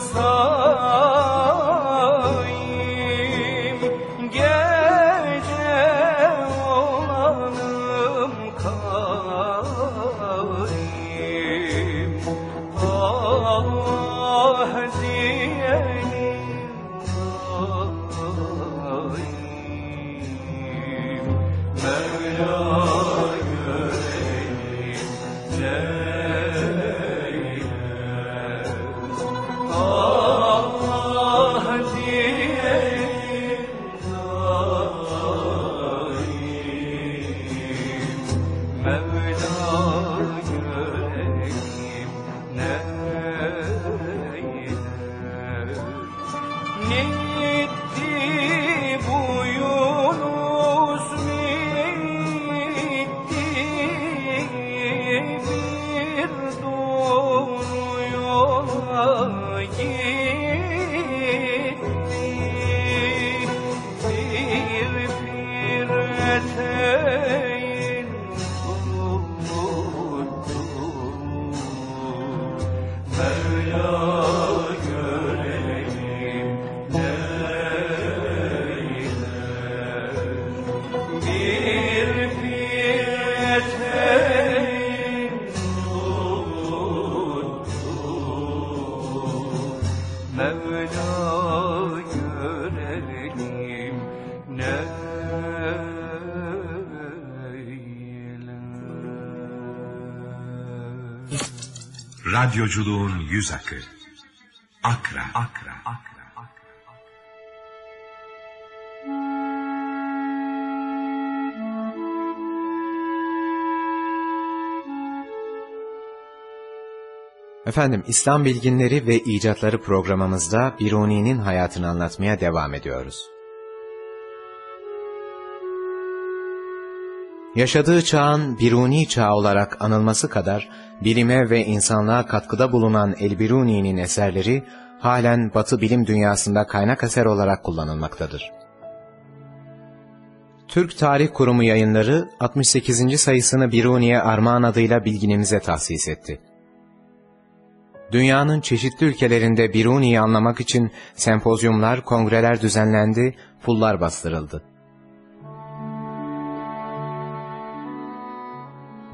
色。
Radyoculuğun yüz akı. Akra. Akra. Akra.
Efendim, İslam Bilginleri ve İcatları programımızda Biruni'nin hayatını anlatmaya devam ediyoruz. Yaşadığı çağın Biruni çağı olarak anılması kadar bilime ve insanlığa katkıda bulunan El-Biruni'nin eserleri halen Batı bilim dünyasında kaynak eser olarak kullanılmaktadır. Türk Tarih Kurumu yayınları 68. sayısını Biruni'ye armağan adıyla bilginimize tahsis etti. Dünyanın çeşitli ülkelerinde Biruni'yi anlamak için sempozyumlar, kongreler düzenlendi, pullar bastırıldı.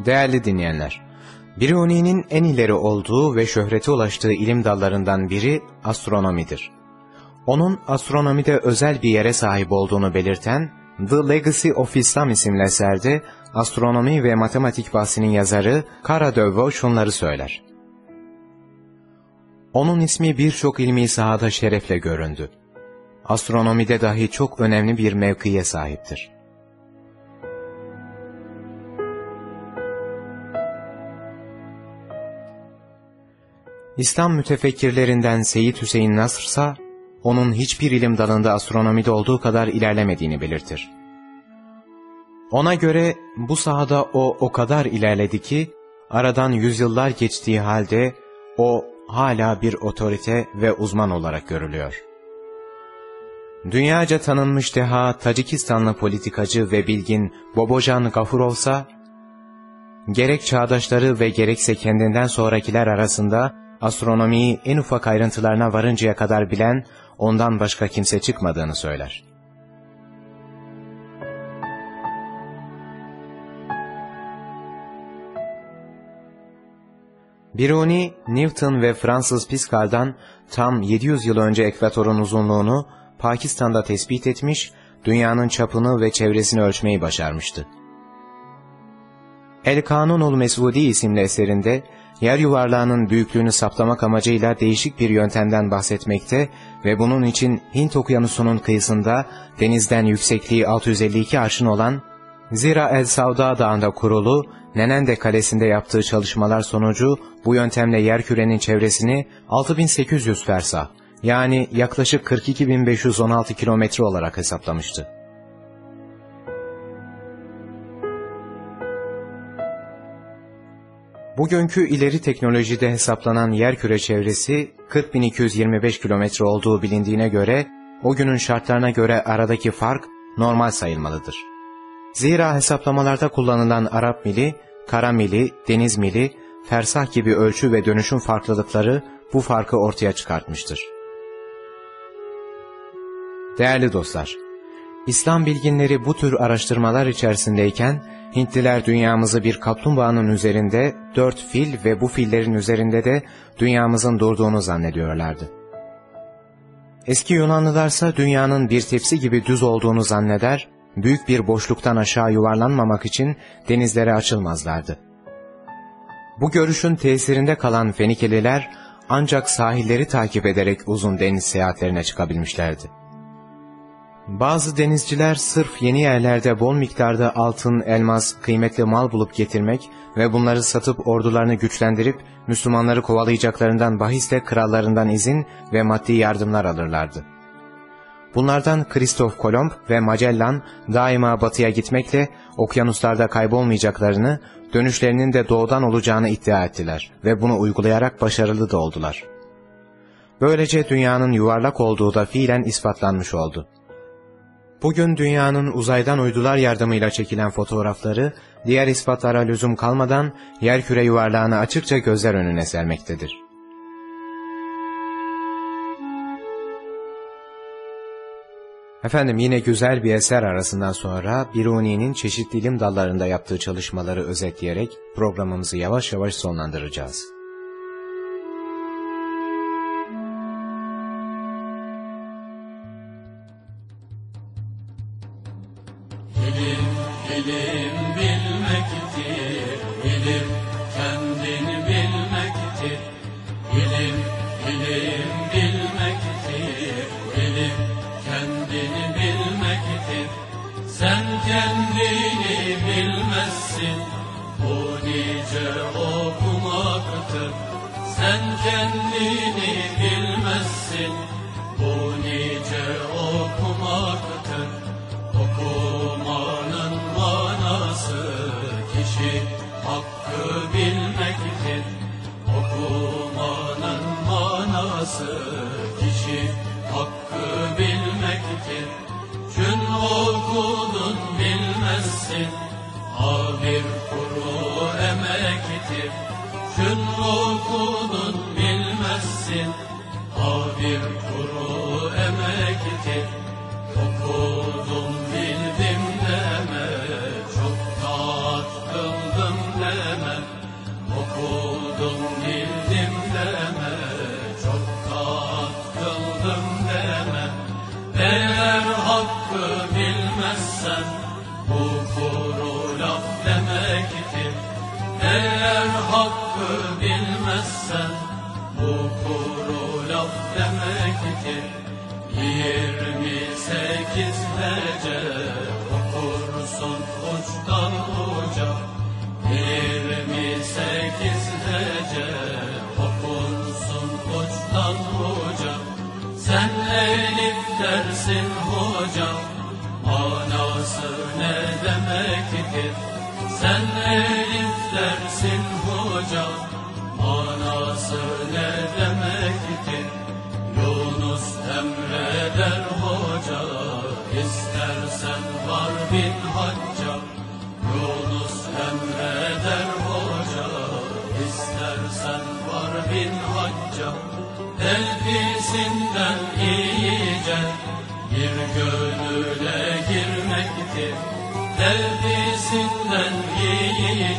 Değerli dinleyenler, Biruni'nin en ileri olduğu ve şöhrete ulaştığı ilim dallarından biri astronomidir. Onun astronomide özel bir yere sahip olduğunu belirten The Legacy of Islam isimli eserde astronomi ve matematik bahsinin yazarı Karadövo şunları söyler. Onun ismi birçok ilmi sahada şerefle göründü. Astronomide dahi çok önemli bir mevkiye sahiptir. İslam mütefekkirlerinden Seyyid Hüseyin Nasr ise, onun hiçbir ilim dalında astronomide olduğu kadar ilerlemediğini belirtir. Ona göre bu sahada o o kadar ilerledi ki, aradan yüzyıllar geçtiği halde o hala bir otorite ve uzman olarak görülüyor. Dünyaca tanınmış deha Tacikistanlı politikacı ve bilgin Bobojan Gafurov ise, gerek çağdaşları ve gerekse kendinden sonrakiler arasında astronomiyi en ufak ayrıntılarına varıncaya kadar bilen ondan başka kimse çıkmadığını söyler. Biruni, Newton ve Fransız Pascal'dan tam 700 yıl önce ekvatorun uzunluğunu Pakistan'da tespit etmiş, dünyanın çapını ve çevresini ölçmeyi başarmıştı. El Kanunul Mesudi isimli eserinde, yer yuvarlağının büyüklüğünü saptamak amacıyla değişik bir yöntemden bahsetmekte ve bunun için Hint okyanusunun kıyısında denizden yüksekliği 652 arşın olan Zira El Savda Dağı'nda kurulu Nenende Kalesi'nde yaptığı çalışmalar sonucu bu yöntemle yerkürenin çevresini 6800 fersa yani yaklaşık 42516 kilometre olarak hesaplamıştı. Bugünkü ileri teknolojide hesaplanan yerküre çevresi 40.225 kilometre olduğu bilindiğine göre, o günün şartlarına göre aradaki fark normal sayılmalıdır. Zira hesaplamalarda kullanılan Arap mili, kara mili, deniz mili, fersah gibi ölçü ve dönüşüm farklılıkları bu farkı ortaya çıkartmıştır. Değerli dostlar, İslam bilginleri bu tür araştırmalar içerisindeyken, Hintliler dünyamızı bir kaplumbağanın üzerinde dört fil ve bu fillerin üzerinde de dünyamızın durduğunu zannediyorlardı. Eski Yunanlılarsa dünyanın bir tepsi gibi düz olduğunu zanneder, büyük bir boşluktan aşağı yuvarlanmamak için denizlere açılmazlardı. Bu görüşün tesirinde kalan Fenikeliler ancak sahilleri takip ederek uzun deniz seyahatlerine çıkabilmişlerdi. Bazı denizciler sırf yeni yerlerde bol miktarda altın, elmas, kıymetli mal bulup getirmek ve bunları satıp ordularını güçlendirip Müslümanları kovalayacaklarından bahisle krallarından izin ve maddi yardımlar alırlardı. Bunlardan Kristof Kolomb ve Magellan daima batıya gitmekle okyanuslarda kaybolmayacaklarını, dönüşlerinin de doğudan olacağını iddia ettiler ve bunu uygulayarak başarılı da oldular. Böylece dünyanın yuvarlak olduğu da fiilen ispatlanmış oldu. Bugün dünyanın uzaydan uydular yardımıyla çekilen fotoğrafları, diğer ispatlara lüzum kalmadan yerküre yuvarlağını açıkça gözler önüne sermektedir. Efendim yine güzel bir eser arasından sonra Biruni'nin çeşitli ilim dallarında yaptığı çalışmaları özetleyerek programımızı yavaş yavaş sonlandıracağız.
İlim bilmektir, ilim kendini bilmektir. İlim, ilim bilmektir, ilim kendini bilmektir. Sen kendini bilmezsin, bu nice okumaktır. Sen kendini deme. Okudum bildim deme, çok taat kıldım deme. Eğer hakkı bilmezsen, bu kuru laf demektir. Eğer hakkı bilmezsen, bu kuru laf demektir. Yirmi sekiz hece okursun uçtan uca. Hece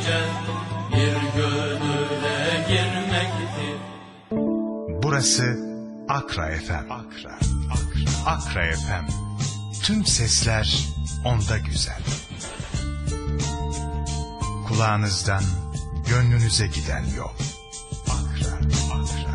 iyice bir gönüle girmektir.
Burası Akra FM. Akra, Akra, Akra FM. Tüm sesler onda güzel. Kulağınızdan gönlünüze giden yol. Akra, Akra,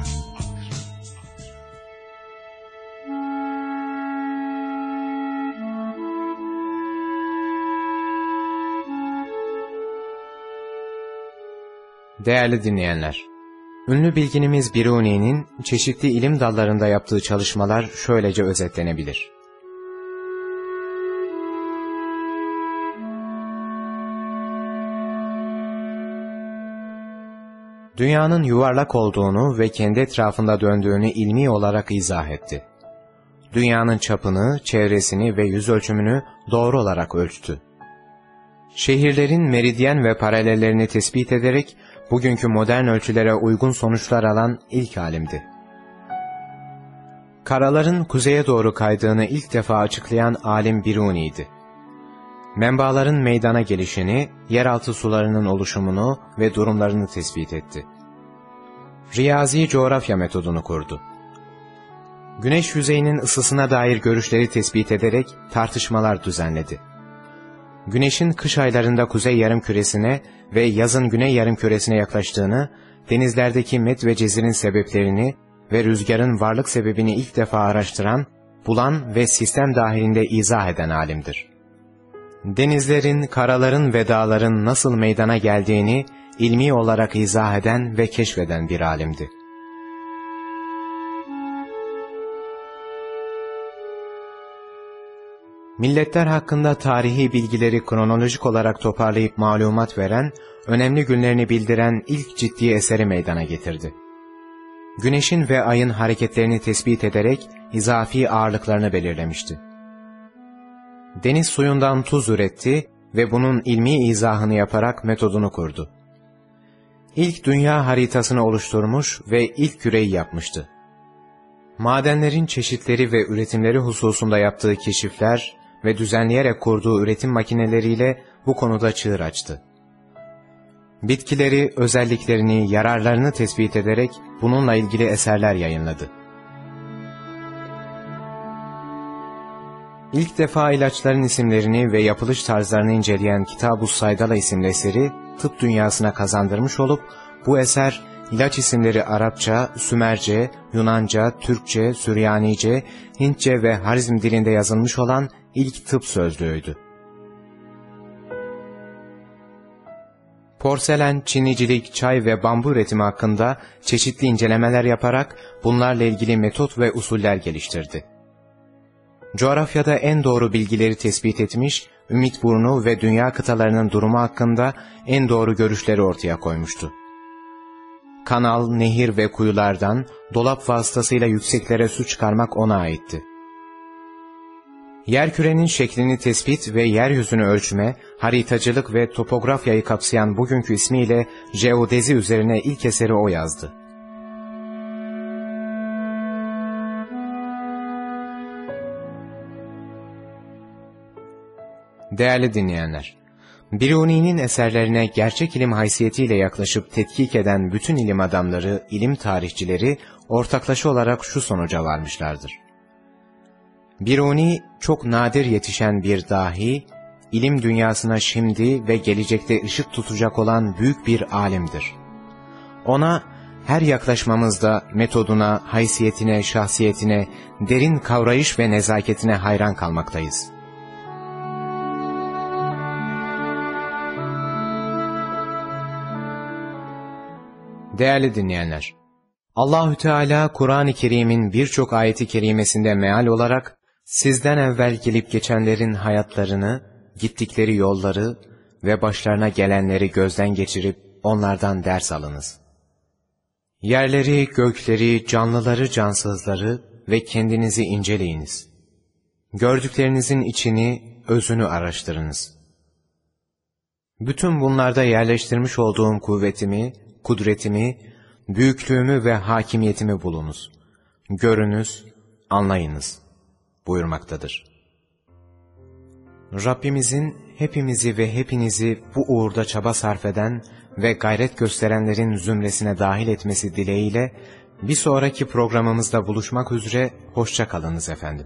Değerli dinleyenler, ünlü bilginimiz Biruni'nin çeşitli ilim dallarında yaptığı çalışmalar şöylece özetlenebilir. Dünyanın yuvarlak olduğunu ve kendi etrafında döndüğünü ilmi olarak izah etti. Dünyanın çapını, çevresini ve yüz ölçümünü doğru olarak ölçtü. Şehirlerin meridyen ve paralellerini tespit ederek bugünkü modern ölçülere uygun sonuçlar alan ilk alimdi. Karaların kuzeye doğru kaydığını ilk defa açıklayan alim Biruni'ydi. Menbaların meydana gelişini, yeraltı sularının oluşumunu ve durumlarını tespit etti. Riyazi coğrafya metodunu kurdu. Güneş yüzeyinin ısısına dair görüşleri tespit ederek tartışmalar düzenledi. Güneşin kış aylarında kuzey yarımküresine ve yazın güney yarımküresine yaklaştığını, denizlerdeki met ve cezirin sebeplerini ve rüzgarın varlık sebebini ilk defa araştıran, bulan ve sistem dahilinde izah eden alimdir. Denizlerin, karaların ve dağların nasıl meydana geldiğini ilmi olarak izah eden ve keşfeden bir alimdi. Milletler hakkında tarihi bilgileri kronolojik olarak toparlayıp malumat veren, önemli günlerini bildiren ilk ciddi eseri meydana getirdi. Güneşin ve ayın hareketlerini tespit ederek izafi ağırlıklarını belirlemişti. Deniz suyundan tuz üretti ve bunun ilmi izahını yaparak metodunu kurdu. İlk dünya haritasını oluşturmuş ve ilk küreyi yapmıştı. Madenlerin çeşitleri ve üretimleri hususunda yaptığı keşifler ve düzenleyerek kurduğu üretim makineleriyle bu konuda çığır açtı. Bitkileri, özelliklerini, yararlarını tespit ederek bununla ilgili eserler yayınladı. İlk defa ilaçların isimlerini ve yapılış tarzlarını inceleyen Kitab-ı Saydala isimli eseri tıp dünyasına kazandırmış olup bu eser ilaç isimleri Arapça, Sümerce, Yunanca, Türkçe, Süryanice, Hintçe ve Harizm dilinde yazılmış olan ilk tıp sözlüğüydü. Porselen, çinicilik, çay ve bambu üretimi hakkında çeşitli incelemeler yaparak bunlarla ilgili metot ve usuller geliştirdi. Coğrafyada en doğru bilgileri tespit etmiş, Ümit Burnu ve dünya kıtalarının durumu hakkında en doğru görüşleri ortaya koymuştu. Kanal, nehir ve kuyulardan dolap vasıtasıyla yükseklere su çıkarmak ona aitti. Yerkürenin şeklini tespit ve yeryüzünü ölçme, haritacılık ve topografyayı kapsayan bugünkü ismiyle jeodezi üzerine ilk eseri o yazdı. Değerli dinleyenler, Biruni'nin eserlerine gerçek ilim haysiyetiyle yaklaşıp tetkik eden bütün ilim adamları, ilim tarihçileri ortaklaşa olarak şu sonuca varmışlardır. Biruni çok nadir yetişen bir dahi, ilim dünyasına şimdi ve gelecekte ışık tutacak olan büyük bir alimdir. Ona her yaklaşmamızda metoduna, haysiyetine, şahsiyetine, derin kavrayış ve nezaketine hayran kalmaktayız.'' Değerli dinleyenler, Allahü Teala Kur'an-ı Kerim'in birçok ayeti kerimesinde meal olarak sizden evvel gelip geçenlerin hayatlarını, gittikleri yolları ve başlarına gelenleri gözden geçirip onlardan ders alınız. Yerleri, gökleri, canlıları, cansızları ve kendinizi inceleyiniz. Gördüklerinizin içini, özünü araştırınız. Bütün bunlarda yerleştirmiş olduğum kuvvetimi, kudretimi, büyüklüğümü ve hakimiyetimi bulunuz. Görünüz, anlayınız buyurmaktadır. Rabbimizin hepimizi ve hepinizi bu uğurda çaba sarf eden ve gayret gösterenlerin zümresine dahil etmesi dileğiyle bir sonraki programımızda buluşmak üzere hoşça kalınız efendim.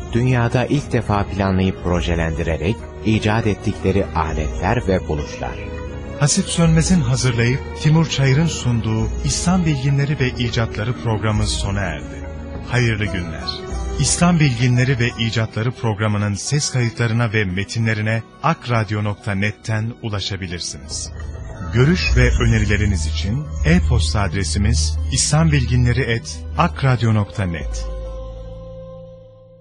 dünyada ilk defa planlayıp projelendirerek icat ettikleri aletler ve buluşlar.
Hasip Sönmez'in hazırlayıp Timur Çayır'ın sunduğu İslam Bilginleri ve İcatları programı sona erdi. Hayırlı günler. İslam Bilginleri ve İcatları programının ses kayıtlarına ve metinlerine akradyo.net'ten ulaşabilirsiniz. Görüş ve önerileriniz için e-posta adresimiz islambilginleri.akradyo.net